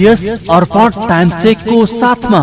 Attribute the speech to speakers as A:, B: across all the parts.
A: यस अर्पण time चेकको साथमा।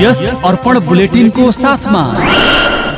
B: यस अर्पण
A: bulletin को साथ साथमा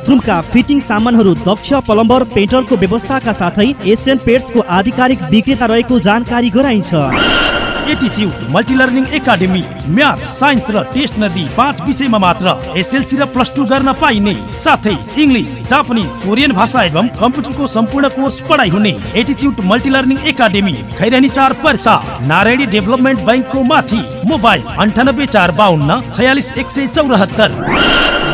C: बाथरुमका फिटिङ सामानहरू दक्ष प्लम्बर पेन्टरको व्यवस्थाका साथै एसियन पेट्सको आधिकारिक विक्रेता रहेको जानकारी गराइन्छ।
D: एटिच्युड multi learning academy math science र टेस्ट मात्र र पाइने। साथै कोरियन भाषा एवं कम्प्युटरको सम्पूर्ण कोर्स पढाइ हुने मल्टिलर्निङ नारायणी डेभलपमेन्ट ब्याङ्कको माथि मोबाइल अन्ठानब्बे चार बाहन्न छयालिस एक सय चौरात्तर।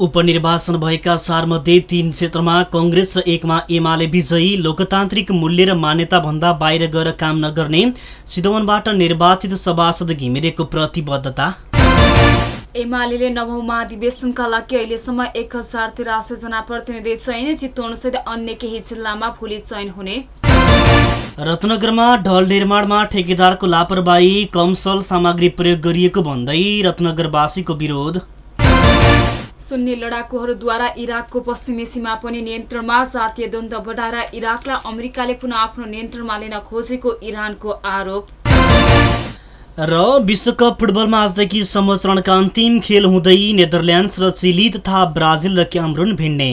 C: उपनिर्वाचन भएका चारमध्ये तीन क्षेत्रमा कङ्ग्रेस र एकमा एमाले विजयी लोकतान्त्रिक मूल्य र मान्यता भन्दा बाहिर गएर काम नगर्ने चितवनबाट निर्वाचित सभासद घिमिरेको प्रतिबद्धता।
E: एमाले नवौं महाधिवेशनका लागि अहिलेसम्म एक हजार तिरासी जना प्रतिनिधि चयन चितवनसहित अन्य केही जिल्लामा भोलि चयन हुने।
C: रत्नगरमा ढल निर्माणमा ठेकेदारको लापरवाही कमसल सामग्री प्रयोग गरिएको भन्दै रत्नगरवासीको विरोध।
E: सुन्नी लडाकुहरूद्वारा इराकको पश्चिमी सीमा पनि नियन्त्रणमा जातीय द्वन्द्व बढाएर इराकलाई अमेरिकाले पुनः आफ्नो नियन्त्रणमा लिन खोजेको इरानको आरोप।
C: र विश्वकप फुटबलमा आजदेखि संवत्सरणका अन्तिम खेल हुँदै नेदरल्यान्ड्स र चिली तथा ब्राजिल र क्यामरुन भिड्ने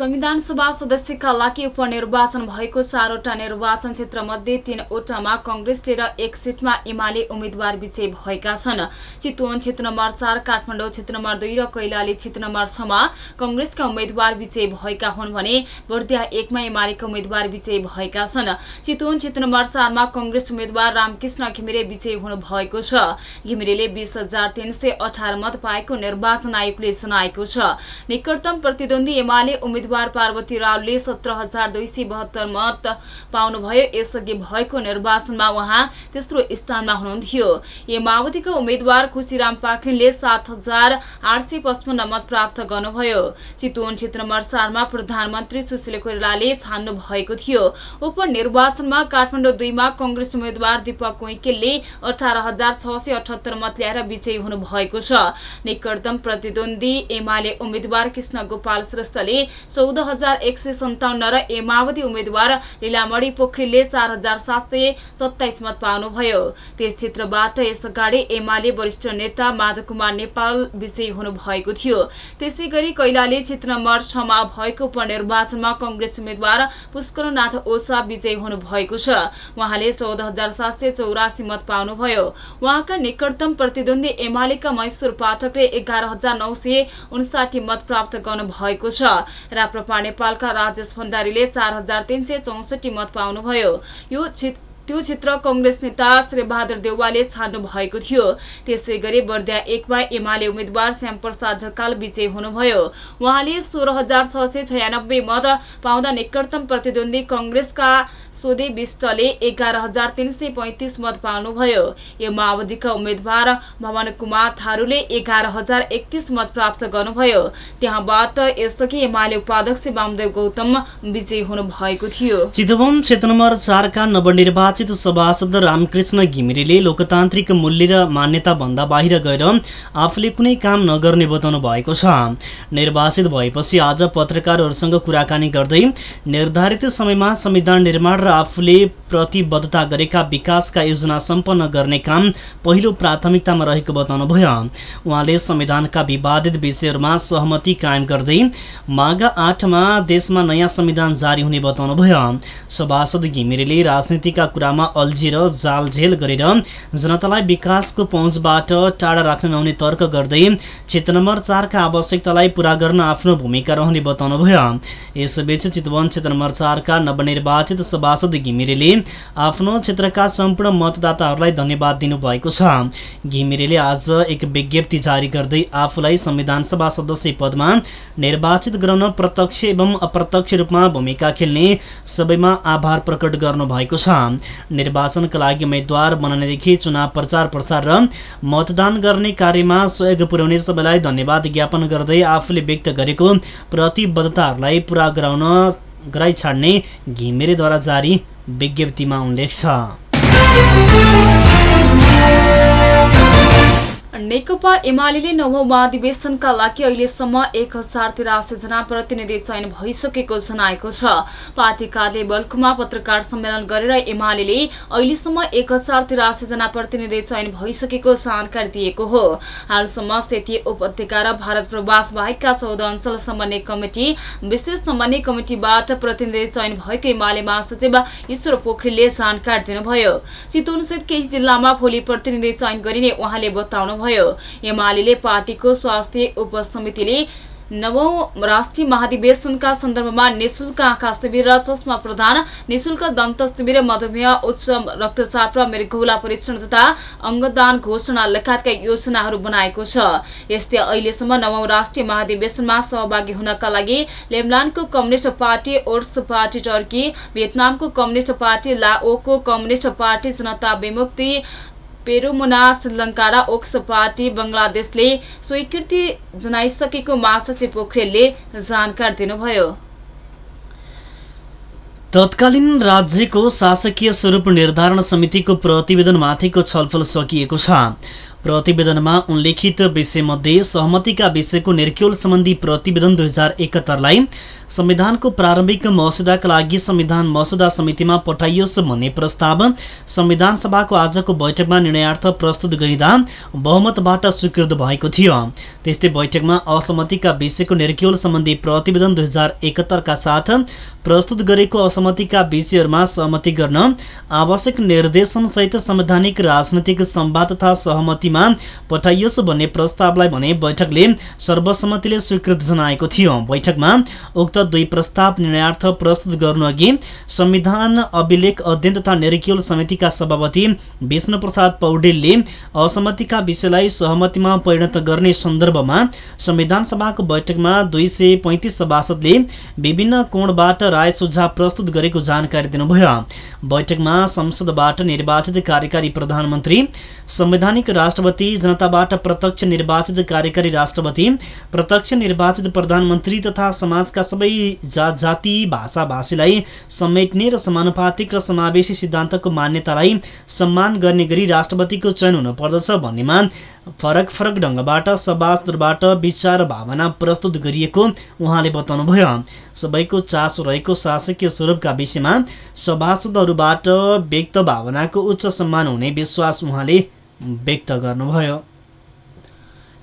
F: संविधान सभा सदस्यका लागि उपनिर्वाचन भएको चारवटा निर्वाचन क्षेत्र मध्ये तीनवटामा कंग्रेसले र एक सिटमा एमाले उम्मेद्वार विजय भएका छन्। चितवन क्षेत्र नम्बर चार काठमाडौँ क्षेत्र नम्बर दुई र कैलाली क्षेत्र नम्बर छमा कंग्रेसका उम्मेद्वार विजय भएका हुन् भने बर्दिया एकमा एमालेका उम्मेद्वार विजय भएका छन्। चितवन क्षेत्र नम्बर चारमा कंग्रेस उम्मेद्वार रामकृष्ण घिमिरे विजय हुनु भएको छ। घिमिरेले बीस हजार तीन सय अठार मत पाएको निर्वाचन आयोगले जनाएको छ। निकटतम प्रतिद्वन्दी एमाले उम्मेद्वार पार्वती रावले सत्र हजार दुई सय बहत्तर मत पाउनुभयो। यसअघि भएको निर्वाचनमा उहाँ तेस्रो स्थानमा हुनुहुन्थ्यो। ए माओवादीका उम्मेद्वार खुशीराम पाखरिनले सात हजार आठ सय पचपन्न मत प्राप्त गर्नुभयो। चितवन क्षेत्र नम्बर चारमा प्रधानमन्त्री सुशील कोइरालाले छान्नु भएको थियो। उपनिर्वाचनमा काठमाडौँ दुईमा कंग्रेस उम्मेद्वार दीपक कोइकेलले अठार हजार छ सय अठहत्तर मत ल्याएर विजयी हुनुभएको छ। निकटतम प्रतिद्वन्दी एमाले उम्मेद्वार कृष्ण गोपाल श्रेष्ठले चौध हजार एक सय सन्ताउन्न र ए माओवादी उम्मेद्वार लीलामणि पोखरेलले चार हजार सात सय सत्ताइस मत पाउनुभयो। त्यस क्षेत्रबाट यस अगाडि एमाले वरिष्ठ नेता माधव कुमार नेपाल विजयी हुनुभएको थियो। त्यसै गरी कैलाली क्षेत्र नम्बर छमा भएको उपनिर्वाचनमा कंग्रेस उम्मेद्वार पुष्करनाथ ओसा विजयी हुनुभएको छ। उहाँले चौध हजार सात सय चौरासी मत पाउनुभयो। उहाँका निकटतम प्रतिद्वन्दी एमालेका मैसूर पाठकले एघार हजार नौ सय उन्साठी मत प्राप्त गर्नु भएको छ। राप्रपा नेपालका राजेश भण्डारीले चार हजार तीन सय चौसठी मत पाउनुभयो। यो त्यो क्षेत्र कंग्रेस नेता श्रीबहादुर देउवाले छान्नु भएको थियो। त्यसै गरी बर्दिया एकमा एमाले उम्मेद्वार श्यामप्रसाद ढकाल विजय हुनुभयो। उहाँले सोह्र हजार छ सय छयानब्बे मत पाउँदा निकटतम प्रतिद्वन्दी कंग्रेसका सोधे विष्टले एघार हजार तीन सय पैंतिस मत पाउनुभयो। यो माओवादीका उम्मेद्वार भवन कुमार थारूले एघार हजार एकतिस मत प्राप्त गर्नुभयो। त्यहाँबाट यसअघि एमाले उपाध्यक्ष वामदेव गौतम विजयी हुनुभएको थियो।
C: चितवन क्षेत्र नम्बर चारका नवनिर्वाचित सभासद रामकृष्ण घिमिरेले लोकतान्त्रिक मूल्य र मान्यता भन्दा बाहिर गएर आफूले कुनै काम नगर्ने बताउनु भएको छ। निर्वाचित भएपछि आज पत्रकारहरूसँग कुराकानी गर्दै निर्धारित समयमा संविधान निर्माण र आफूले प्रतिबद्धता गरेका विकासका योजना सम्पन्न गर्ने काम पहिलो प्राथमिकतामा रहेको बताउनुभयो। उहाँले संविधानका विवादित विषयहरूमा सहमति कायम गर्दै माघ आठमा देशमा नयाँ संविधान जारी हुने बताउनुभयो। सभासद घिमिरेले राजनीतिका कुरामा अल्झिएर जालझेल गरेर जनतालाई विकासको पहुँचबाट टाढा राख्न नहुने तर्क गर्दै क्षेत्र नम्बर चारका आवश्यकतालाई पूरा गर्न आफ्नो भूमिका रहने बताउनुभयो। यसबीच चितवन क्षेत्र नम्बर चारका नवनिर्वाचित सभासद घिमिरेले आफ्नो क्षेत्रका सम्पूर्ण मतदाताहरूलाई धन्यवाद दिनुभएको छ। घिमिरेले आज एक विज्ञप्ति जारी गर्दै आफूलाई संविधान सभा सदस्य पदमा निर्वाचित गराउन प्रत्यक्ष एवं अप्रत्यक्ष रूपमा भूमिका खेल्ने सबैमा आभार प्रकट गर्नु भएको छ। निर्वाचनका लागि उम्मेद्वार बनाउनेदेखि चुनाव प्रचार प्रसार र मतदान गर्ने कार्यमा सहयोग पुर्याउने सबैलाई धन्यवाद ज्ञापन गर्दै आफूले व्यक्त गरेको प्रतिबद्धताहरूलाई पूरा गराउन गराइ छाड्ने घिमिरेद्वारा जारी विज्ञप्तिमा उल्लेख छ।
F: नेकपा एमाले नवौं महाधिवेशनका लागि अहिलेसम्म एक हजार तिरासी जना प्रतिनिधि चयन भइसकेको जनाएको छ। पार्टी कार्य बल्कुमा पत्रकार सम्मेलन गरेर एमाले अहिलेसम्म एक हजार तिरासी जना प्रतिनिधि चयन भइसकेको जानकारी दिएको हो। हालसम्म सेती उपत्यका र भारत प्रवास बाहेकका चौध अञ्चल समन्वय कमिटी विशेष समन्वय कमिटिबाट प्रतिनिधि चयन भएको एमाले महासचिव ईश्वर पोखरेलले जानकारी दिनुभयो। चितवनसहित केही जिल्लामा भोलि प्रतिनिधि चयन गरिने उहाँले बताउनुभयो। एमाले पार्टीको स्वास्थ्य उपसमितिले नवौं राष्ट्रिय महाधिवेशनका सन्दर्भमा निशुल्क आँखा शिविर र चस्मा प्रदान निशुल्क दन्त शिविर मधुमेह उच्च रक्तचाप र मृगौला परीक्षण तथा अङ्गदान घोषणा लगायतका योजनाहरू बनाएको छ। यस्तै अहिलेसम्म नवौं राष्ट्रिय महाधिवेशनमा सहभागी हुनका लागि लेबनानको communist party ores party Turkey भियतनामको कम्युनिष्ट पार्टी लाओको कम्युनिष्ट पार्टी जनता विमुक्ति पेरुमुना श्रीलङ्का र ओक्स पार्टी बङ्गलादेशले स्वीकृति जनाइसकेको महासचिव पोखरेलले जानकारी दिनुभयो।
C: तत्कालीन राज्यको शासकीय स्वरूप निर्धारण समितिको प्रतिवेदनमाथिको छलफल सकिएको छ। प्रतिवेदनमा उल्लेखित विषयमध्ये सहमतिका विषयको निर्क्योल सम्बन्धी प्रतिवेदन दुई हजार एकहत्तरलाई संविधानको प्रारम्भिक मसुदाका लागि संविधान मसुदा समितिमा पठाइयोस् भन्ने प्रस्ताव संविधान सभाको आजको बैठकमा निर्णयार्थ प्रस्तुत गरिँदा बहुमतबाट स्वीकृत भएको थियो। त्यस्तै बैठकमा असहमतिका विषयको निर्क्योल सम्बन्धी प्रतिवेदन दुई हजार एकहत्तरका साथ प्रस्तुत गरेको असहमतिका विषयहरूमा सहमति गर्न आवश्यक निर्देशनसहित संवैधानिक राजनैतिक संवाद तथा सहमतिमा पठाइयोस् भन्ने प्रस्तावलाई भने बैठकले सर्वसम्मतिले स्वीकृत जनाएको थियो। बैठकमा उक्त दुई प्रस्ताव निर्णयार्थ प्रस्तुत गर्नुअघि संविधान अभिलेख अध्ययन तथा निर्क्योल समितिका सभापति विष्णु प्रसाद पौडेलले असहमतिका विषयलाई सहमतिमा परिणत गर्ने सन्दर्भमा संविधान सभाको बैठकमा दुई सय सभासदले विभिन्न कोणबाट राय सुझाव प्रस्तुत गरेको जानकारी दिनुभयो। बैठकमा संसदबाट निर्वाचित कार्यकारी प्रधानमन्त्री संवैधानिक राष्ट्रपति जनताबाट प्रत्यक्ष निर्वाचित कार्यकारी राष्ट्रपति प्रत्यक्ष निर्वाचित प्रधानमन्त्री तथा समाजका सबै जात जाति भाषा भाषीलाई समेट्ने र समानुपातिक र समावेशी सिद्धान्तको मान्यतालाई सम्मान गर्ने गरी राष्ट्रपतिको चयन हुनुपर्दछ भन्नेमा फरक फरक ढङ्गबाट सभासदबाट विचार भावना प्रस्तुत गरिएको उहाँले बताउनुभयो। सबैको चासो रहेको शासकीय स्वरूपका विषयमा सभासदहरूबाट व्यक्त भावनाको उच्च सम्मान हुने विश्वास उहाँले व्यक्त गर्नुभयो।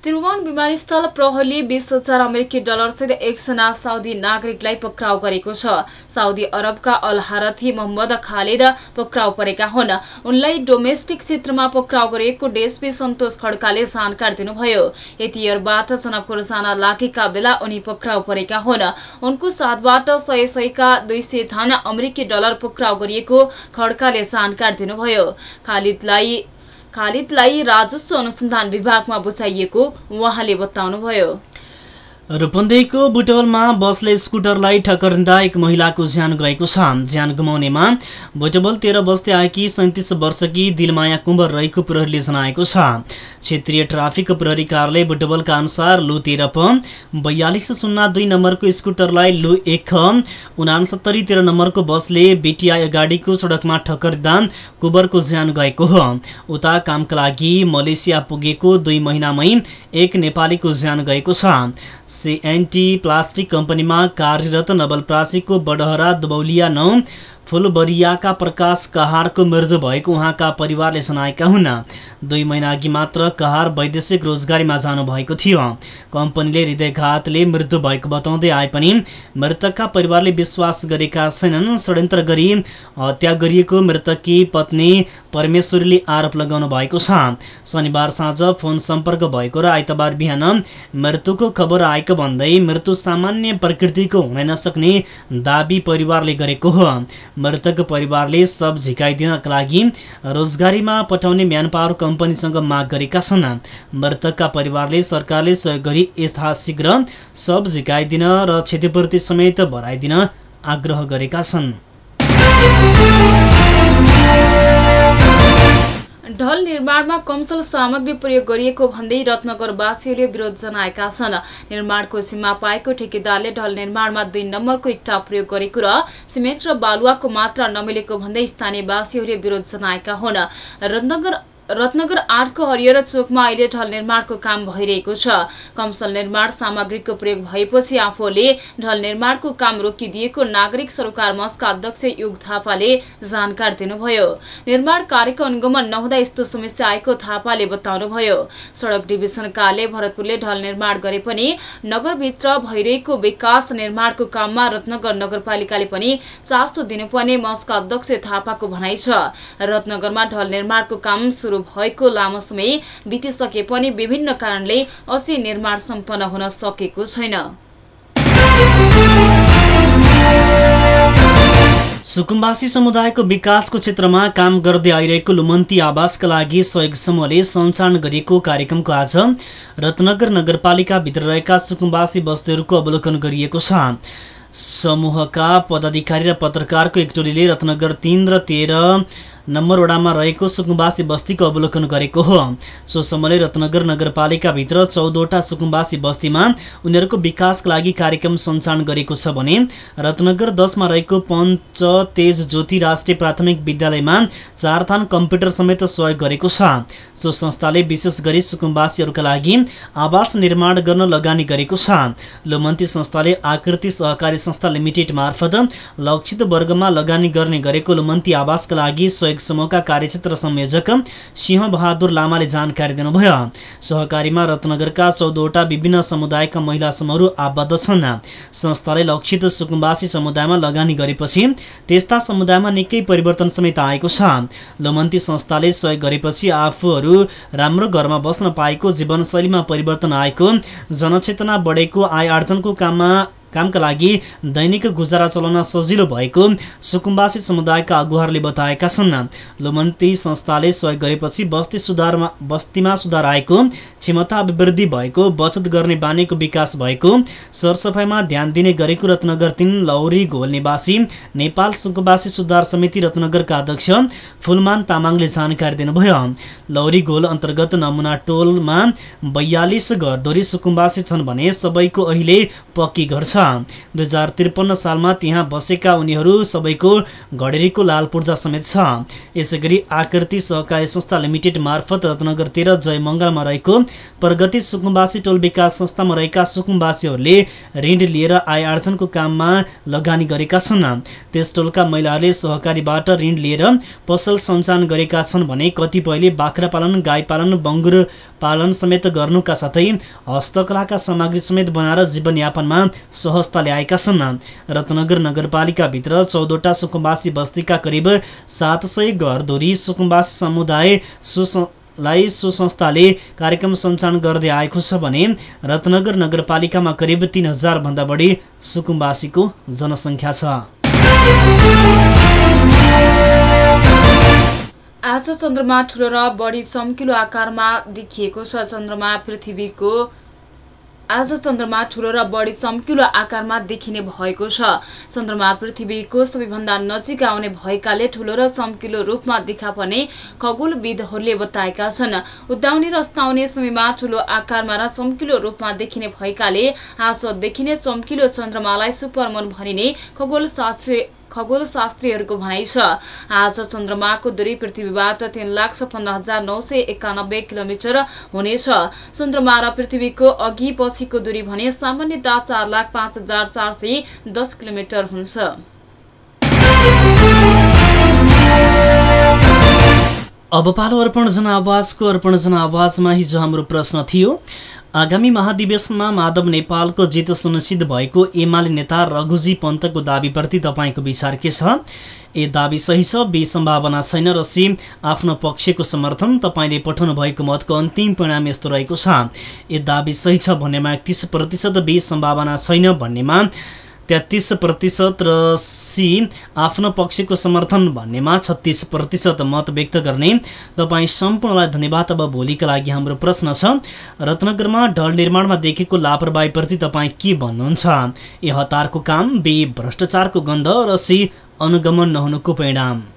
F: त्रिभुवन विमानस्थल प्रहरीले बिस हजार अमेरिकी डलरसहित एकजना साउदी नागरिकलाई पक्राउ गरेको छ। साउदी अरबका अल हारथी मोहम्मद खालिद पक्राउ परेका हुन्। उनलाई डोमेस्टिक क्षेत्रमा पक्राउ गरिएको डिएसपी सन्तोष खड्काले जानकारी दिनुभयो। एतियरबाट जनकपुर जान लागेका बेला उनी पक्राउ परेका हुन्। उनको साथबाट सय सयका दुई सय धन अमेरिकी डलर पक्राउ गरिएको खड्काले जानकारी दिनुभयो। खालिदलाई खालिदलाई राजस्व अनुसन्धान विभागमा बुझाइएको उहाँले बताउनुभयो।
C: रूपन्देहीको बुटवलमा बसले स्कुटरलाई ठक्कर दिँदा एक महिलाको ज्यान गएको छ। ज्यान गुमाउनेमा बुटवल तेह्र बस्दै आएकी सैँतिस वर्षकी दिलमाया कुम्बर रहेको प्रहरीले जनाएको छ। क्षेत्रीय ट्राफिक प्रहरी कार्यालय बुटवलका अनुसार लु तेह्र प बयालिस शून्य दुई नम्बरको स्कुटरलाई लु एक उनासत्तरी तेह्र नम्बरको बसले बिटिआई अगाडिको सडकमा ठक्कर दिँदा कुबरको ज्यान गएको हो। उता कामका लागि मलेसिया पुगेको दुई महिनामै एक नेपालीको ज्यान गएको छ। सिएनटी प्लास्टिक कम्पनीमा कार्यरत नवलप्रासीको बडहरा दुबौलिया नौ फुलबरियाका प्रकाश कहारको मृत्यु भएको उहाँका परिवारले जनाएका हुन्। दुई महिना अघि मात्र कहार वैदेशिक रोजगारीमा जानुभएको थियो। कम्पनीले हृदयघातले मृत्यु भएको बताउँदै आए पनि मृतकका परिवारले विश्वास गरेका छैनन्। षड्यन्त्र गरी हत्या गरिएको मृतककी पत्नी परमेश्वरीले आरोप लगाउनु भएको छ। शनिबार साँझ फोन सम्पर्क भएको र आइतबार बिहान मृत्युको खबर आएको भन्दै मृत्यु सामान्य प्रकृतिको हुन नसक्ने दावी परिवारले गरेको हो। मृतक परिवारले सब झिकाइदिनका लागि रोजगारीमा पठाउने म्यान पावर कम्पनीसँग माग गरेका छन्। मृतकका परिवारले सरकारले सहयोग गरी यथाशीघ्र सब झिकाइदिन र क्षतिपूर्ति समेत भराइदिन आग्रह गरेका छन्।
F: ढल निर्माणमा कमसल सामग्री प्रयोग गरिएको भन्दै रत्नगरवासीहरूले विरोध जनाएका छन्। निर्माणको सीमा पाएको ठेकेदारले ढल निर्माणमा दुई नम्बरको इट्टा प्रयोग गरेको र सिमेन्ट र बालुवाको मात्रा नमिलेको भन्दै स्थानीयवासीहरूले विरोध जनाएका हुन्। रत्नगर रत्नगर आठको हरियर चोकमा अहिले ढल निर्माणको काम भइरहेको छ। कमसल निर्माण सामग्रीको प्रयोग भएपछि आफूले ढल निर्माणको काम रोकिदिएको नागरिक सरकार मञ्चका अध्यक्ष युग थापाले जानकारी दिनुभयो। निर्माण कार्यको अनुगमन नहुँदा यस्तो समस्या आएको थापाले बताउनुभयो। सड़क डिभिजन कार्यालय भरतपुरले ढल निर्माण गरे पनि नगरभित्र भइरहेको विकास निर्माणको काममा रत्नगर नगरपालिकाले पनि चासो दिनुपर्ने मञ्चका अध्यक्ष थापाको भनाइ छ। रत्नगरमा ढल निर्माणको काम सुरु भएको लामो समय बितिसके पनि विभिन्न कारणले अझै निर्माण सम्पन्न हुन सकेको छैन।
C: सुकुम्बासी समुदायको विकासको क्षेत्रमा काम गर्दै आइरहेको लुमन्ती आवासका लागि सहयोग समूहले सञ्चालन गरिएको कार्यक्रमको आज रत्नगर नगरपालिकाभित्र रहेका सुकुम्बासी बस्तीहरूको अवलोकन गरिएको छ। समूहका पदाधिकारी र पत्रकारको एक टोलीले रत्नगर तिन र तेह्र नम्बर वडामा रहेको सुकुम्बासी बस्तीको अवलोकन गरेको हो। सो समयले रत्नगर नगरपालिकाभित्र चौधवटा सुकुम्बासी बस्तीमा उनीहरूको विकासका लागि कार्यक्रम सञ्चालन गरेको छ भने रत्नगर दसमा रहेको पञ्च तेज ज्योति राष्ट्रिय प्राथमिक विद्यालयमा चारथान कम्प्युटर समेत सहयोग गरेको छ। सो संस्थाले विशेष गरी सुकुम्बासीहरूका लागि आवास निर्माण गर्न लगानी गरेको छ। लोमन्ती संस्थाले आकृति सहकारी संस्था लिमिटेड मार्फत लक्षित वर्गमा लगानी गर्ने गरेको लोमन्ती आवासका लागि सहयोग समूहका कार्यक्षेत्र संयोजक सिंह बहादुर लामाले जानकारी दिनुभयो। सहकारीमा रत्नगरका चौधवटा विभिन्न समुदायका महिला समूहहरू आबद्ध छन्। संस्थाले लक्षित सुकुम्बासी समुदायमा लगानी गरेपछि त्यस्ता समुदायमा निकै परिवर्तन समेत आएको छ। लोमन्ती संस्थाले सहयोग गरेपछि आफूहरू राम्रो घरमा बस्न पाएको जीवनशैलीमा परिवर्तन आएको जनचेतना बढेको आय आर्जनको काममा कामका लागि दैनिक गुजारा चलाउन सजिलो भएको सुकुम्बासी समुदायका अगुवाहरूले बताएका छन्। लोमन्ती संस्थाले सहयोग गरेपछि बस्ती सुधारमा बस्तीमा सुधार आएको क्षमता अभिवृद्धि भएको बचत गर्ने बानीको विकास भएको सरसफाइमा ध्यान दिने गरेको रत्नगर तिन लौरी घोल निवासी नेपाल सुकुम्बासी सुधार समिति रत्नगरका अध्यक्ष फुलमान तामाङले जानकारी दिनुभयो। लौरी घोल अन्तर्गत नमुना टोलमा बयालिस घरधोरी सुकुम्बासी छन् भने सबैको अहिले पक्की घर छ। दुई हजार त्रिपन्न सालमा त्यहाँ बसेका उनीहरू सबैको घडेरीको लाल पूर्जा समेत छ। यसै गरी आकृति सहकारी संस्था लिमिटेड मार्फत रत्नगर तेह्र जयमङ्गलमा रहेको प्रगति सुकुम्बासी टोल विकास संस्थामा रहेका सुकुम्बासीहरूले ऋण लिएर आय आर्जनको काममा लगानी गरेका छन्। त्यस टोलका महिलाहरूले सहकारीबाट ऋण लिएर पसल सञ्चालन गरेका छन् भने कतिपयले बाख्रा पालन गाई पालन बङ्गुर पालन समेत गर्नुका साथै हस्तकलाका सामग्री समेत बनाएर जीवनयापनमा सहजता ल्याएका छन्। रत्नगर नगरपालिकाभित्र चौधवटा सुकुम्बासी बस्तीका करिब सात सय घरधुरी सुकुम्बासी समुदाय सुस लाई सो संस्थाले कार्यक्रम सञ्चालन गर्दै आएको छ भने रत्नगर नगरपालिकामा करिब तिन भन्दा बढी सुकुम्बासीको जनसङ्ख्या छ।
F: आज चन्द्रमा ठुलो र बढी चम्किलो आकारमा देखिएको छ। चन्द्रमा पृथ्वीको आज चन्द्रमा ठुलो र बढी चम्किलो आकारमा देखिने भएको छ। चन्द्रमा पृथ्वीको सबैभन्दा नजिक आउने भएकाले ठुलो र चम्किलो रूपमा देखा पर्ने खगोलविदहरूले बताएका छन्। उदाउने र अस्ताउने समयमा ठुलो आकारमा र चम्किलो रूपमा देखिने भएकाले आज देखिने चम्किलो चन्द्रमालाई सुपरमुन भनिने खगोल शास्त्री खगोल शास्त्रीहरूको भनाइ छ। आज चन्द्रमाको दूरी पृथ्वीबाट तीन लाख छपन्न हजार नौ सय एकानब्बे किलोमिटर हुनेछ। चन्द्रमा र पृथ्वीको अघि पछिको दूरी भने सामान्यतः चार लाख पाँच हजार चार सय दस किलोमिटर हुन्छ।
C: अब पालो अर्पण जनावाजको अर्पण जनावाजमा हिजो हाम्रो प्रश्न थियो आगामी महाधिवेशनमा माधव नेपालको जित सुनिश्चित भएको एमाले नेता रघुजी पन्तको दावीप्रति तपाईँको विचार के छ? ए दावी सही छ बी सम्भावना छैन र सी आफ्नो पक्षको समर्थन तपाईँले पठाउनु भएको मतको अन्तिम परिणाम यस्तो रहेको छ। ए दावी सही छ भन्नेमा एकतिस प्रतिशत बी सम्भावना छैन भन्नेमा तेत्तिस प्रतिशत र सी आफ्नो पक्षको समर्थन भन्नेमा छत्तिस प्रतिशत मत व्यक्त गर्ने। तपाईँ सम्पूर्णलाई धन्यवाद। अब भोलिका लागि हाम्रो प्रश्न छ रत्नगरमा ढल निर्माणमा देखेको लापरवाहीप्रति तपाईँ के भन्नुहुन्छ? ए हतारको काम बी भ्रष्टाचारको गन्ध र सी अनुगमन नहुनुको परिणाम।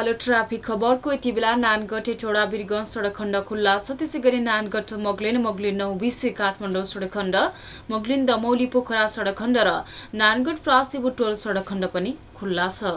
F: पालो ट्राफिक खबरको यति बेला नानगढ टोडा वीरगञ्ज सडक खण्ड खुल्ला छ। त्यसै गरी नानगढ मोगलिन मोगलिन नौ बिसे काठमाडौँ सडक खण्ड मोगलिन दमौली पोखरा सडक खण्ड र नानगढ प्रासी बुटोल सडक खण्ड पनि खुल्ला छ।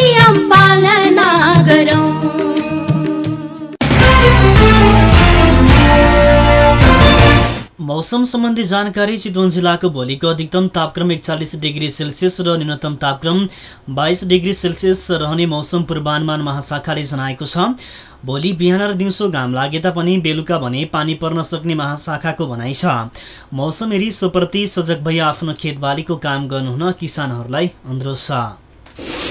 C: मौसम सम्बन्धी जानकारी चितवन जिल्लाको भोलिको अधिकतम तापक्रम एकचालिस डिग्री सेल्सियस र न्यूनतम तापक्रम बाइस डिग्री सेल्सियस रहने मौसम पूर्वानुमान महाशाखाले जनाएको छ। भोलि बिहान र दिउँसो घाम लागे तापनि बेलुका भने पानी पर्न सक्ने महाशाखाको भनाइ छ। मौसम हेरी सोप्रति सजग भई आफ्नो खेतबालीको काम गर्नुहुन किसानहरूलाई अनुरोध छ।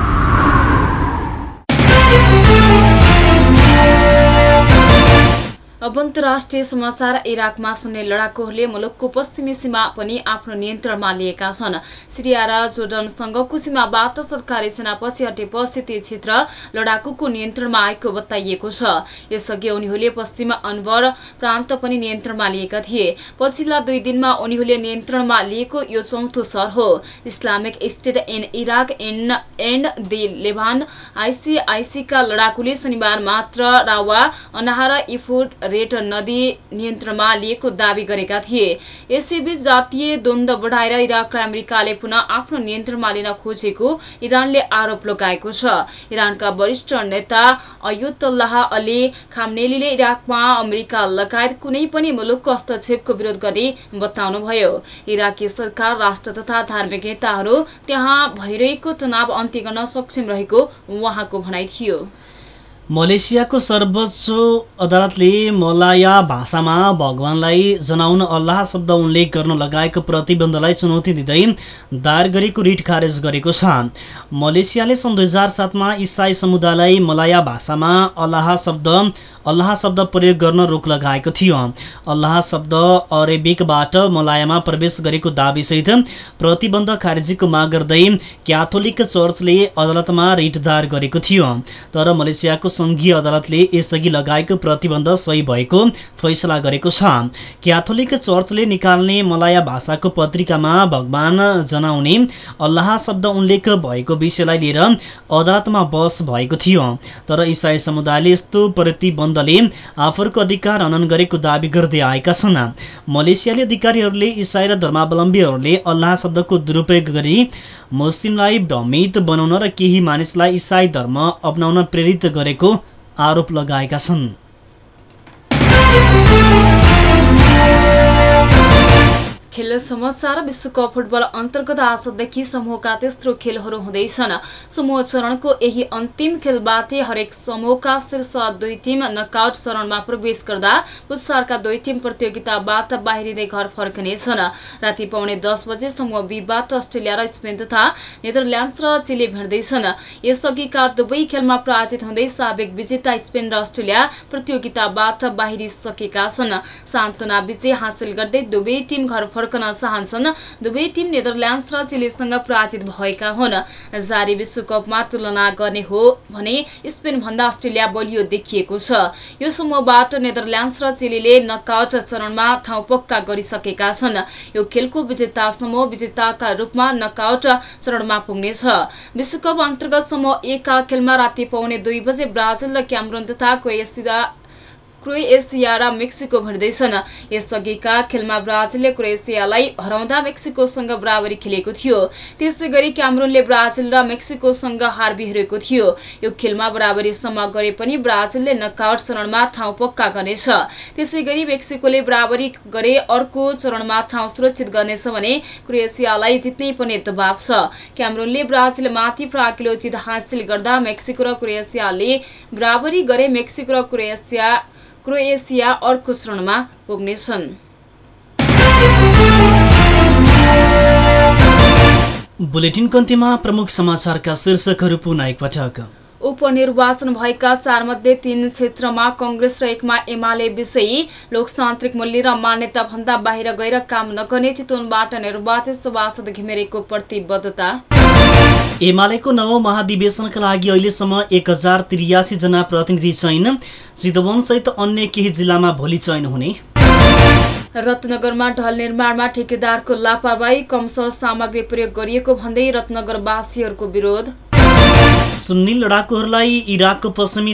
F: अब अन्तर्राष्ट्रिय समाचार इराकमा सुन्ने लडाकुहरूले मुलुकको पश्चिमी सीमा पनि आफ्नो नियन्त्रणमा लिएका छन्। सिरिया र जोर्डनसँगको सीमाबाट सरकारी सेनापछि हटेपछि त्यो क्षेत्र लडाकुको नियन्त्रणमा आएको बताइएको छ। यसअघि उनीहरूले पश्चिम अनवर प्रान्त पनि नियन्त्रणमा लिएका थिए। पछिल्ला दुई दिनमा उनीहरूले नियन्त्रणमा लिएको यो चौथो सहर हो। Islamic State in Iraq and and the Levant आइसिआइसीका लडाकुले शनिबार मात्र रावा अनाहा र इफुड रेट नदी नियन्त्रणमा लिएको दावी गरेका थिए। यसैबीच जातीय द्वन्द बढाएर इराक र अमेरिकाले पुनः आफ्नो नियन्त्रणमा लिन खोजेको इरानले आरोप लगाएको छ। इरानका वरिष्ठ नेता अयुतल्लाह अली खामनेलीले इराकमा अमेरिका लगायत कुनै पनि मुलुकको हस्तक्षेपको विरोध गर्ने बताउनुभयो। इराकी सरकार राष्ट्र तथा धार्मिक नेताहरू त्यहाँ भइरहेको तनाव अन्त्य गर्न सक्षम रहेको उहाँको भनाइ थियो।
C: मलेसियाको सर्वोच्च अदालतले मलाया भाषामा भगवानलाई जनाउन अल्लाह शब्द उल्लेख गर्न लगाएको प्रतिबन्धलाई चुनौती दिँदै दायर गरेको रिट खारेज गरेको छ। मलेसियाले सन् दुई हजार सातमा इसाई समुदायलाई मलाया भाषामा अल्लाह शब्द अल्लाह शब्द प्रयोग गर्न रोक लगाएको थियो। अल्लाह शब्द अरेबिकबाट मलायामा प्रवेश गरेको दावीसहित प्रतिबन्ध खारेजीको माग गर्दै क्याथोलिक चर्चले अदालतमा रिट दायर गरेको थियो। तर मलेसियाको सङ्घीय अदालतले यसअघि लगाएको प्रतिबन्ध सही भएको फैसला गरेको छ। क्याथोलिक चर्चले निकाल्ने मलाया भाषाको पत्रिकामा भगवान जनाउने अल्लाह शब्द उल्लेख भएको विषयलाई लिएर अदालतमा बहस भएको थियो। तर इसाई समुदायले यस्तो प्रतिबन्धले आफूहरूको अधिकार हनन गरेको दावी गर्दै आएका छन्। मलेसियाली अधिकारीहरूले इसाई र धर्मावलम्बीहरूले अल्लाह शब्दको दुरुपयोग गरी मुस्लिमलाई भ्रमित बनाउन र केही मानिसलाई इसाई धर्म अप्नाउन प्रेरित गरेको आरोप लगाएका छन्।
F: खेल समाचार विश्वकप फुटबल अन्तर्गत आजदेखि समूहका तेस्रो खेलहरू हुँदैछन्। समूह चरणको यही अन्तिम खेलबाट हरेक समूहका शीर्ष दुई टिम नकआउट चरणमा प्रवेश गर्दा उत्सारका दुई टिम प्रतियोगिताबाट बाहिरिँदै घर फर्कनेछन्। राति पाउने दस बजे समूह बीबाट अस्ट्रेलिया र स्पेन तथा नेदरल्याण्ड्स र चिले भेट्दैछन्। यसअघिका दुवै खेलमा पराजित हुँदै साবেक विजेता स्पेन र अस्ट्रेलिया प्रतियोगिताबाट बाहिरिसकेका छन्। सान्तवना विजय हासिल गर्दै दुवै टिम घर फर्कन चाहन्छन् दुवै टिम नेदरल्याण्ड्स र चिलेसँग पराजित भएका हुन्। जारी विश्वकपमा तुलना गर्ने हो भने स्पेन भन्दा अस्ट्रेलिया बलियो देखिएको छ। यो समूहबाट नेदरल्याण्ड्स र चिलीले नकआउट चरणमा ठाउँ पक्का गरिसकेका छन्। यो खेलको विजेता समूह विजेताका रूपमा नकआउट चरणमा पुग्नेछ। विश्वकप अन्तर्गत समूह एकका खेलमा राति पाउने दुई बजे ब्राजिल र क्यामरोन तथा क्रोएसिया क्रोएसिया र मेक्सिको भिड्दैछन् यसअघिका खेलमा ब्राजिलले क्रोएसियालाई हराउँदा मेक्सिकोसँग बराबरी खेलेको थियो। त्यसै गरी क्यामरुनले ब्राजिल र मेक्सिकोसँग हार बिहोरेको थियो। यो खेलमा बराबरीसम्म गरे पनि ब्राजिलले नकआउट चरणमा ठाउँ पक्का गर्नेछ। त्यसै गरी मेक्सिकोले बराबरी गरे अर्को चरणमा ठाउँ सुरक्षित गर्नेछ भने क्रोएसियालाई जित्नै पर्ने दबाव छ। क्यामरुनले ब्राजिलमाथि फ्राकिलो जित हासिल गर्दा मेक्सिको र क्रोएसियाले बराबरी गरे मेक्सिको र क्रोएसिया क्रोएसिया अर्को चरणमा पुग्नेछन्।
C: बुलेटिन कन्तीमा प्रमुख समाचारका शीर्षकहरू पुनः एकपटक
F: उपनिर्वाचन भएका चार मध्ये तीन क्षेत्रमा कंग्रेस र एकमा एमाले विषयी लोकतान्त्रिक मूल्य र मान्यता भन्दा बाहिर गएर काम नगर्ने चितवनबाट निर्वाचित सभासद घिमिरेको प्रतिबद्धता।
C: एमालेको नवौं महाधिवेशनका लागि अहिलेसम्म एक हजार त्रियासी जना प्रतिनिधि चयन चितवन सहित अन्य केही जिल्लामा भोलि चयन हुने।
F: रत्नगरमा ढल निर्माणमा ठेकेदारको लापरवाही कम सामग्री प्रयोग गरिएको भन्दै रत्नगरवासीहरूको विरोध।
C: सुन्नी लडाकुहरूलाई इराकको पश्चिमी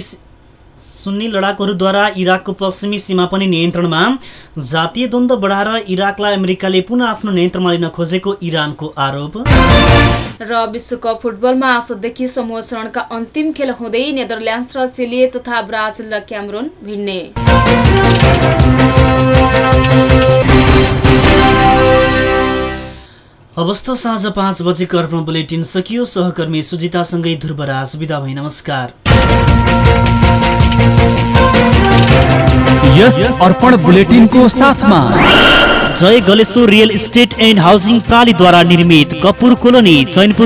C: सुन्नी लडाकुहरूद्वारा इराकको पश्चिमी सीमा पनि नियन्त्रणमा जातीय द्वन्द्व बढाएर इराकलाई अमेरिकाले पुनः आफ्नो नियन्त्रणमा लिन खोजेको इरानको आरोप।
F: र विश्वकप फुटबलमा आजदेखि समूह चरणका अन्तिम खेल हुँदै नेदरल्यान्ड्स र चिली तथा ब्राजिल र क्यामरुन भिड्ने।
C: अवस्था साँझ पाँच बजेको अर्पण बुलेटिन सकियो। सहकर्मी सुजितासँगै ध्रुवराज विदा भई नमस्कार।
A: यस अर्पण बुलेटिनको साथमा
C: Jai Galeshwar real estate and housing प्रणालीद्वारा निर्मित कपुर कोलोनी चैनपुर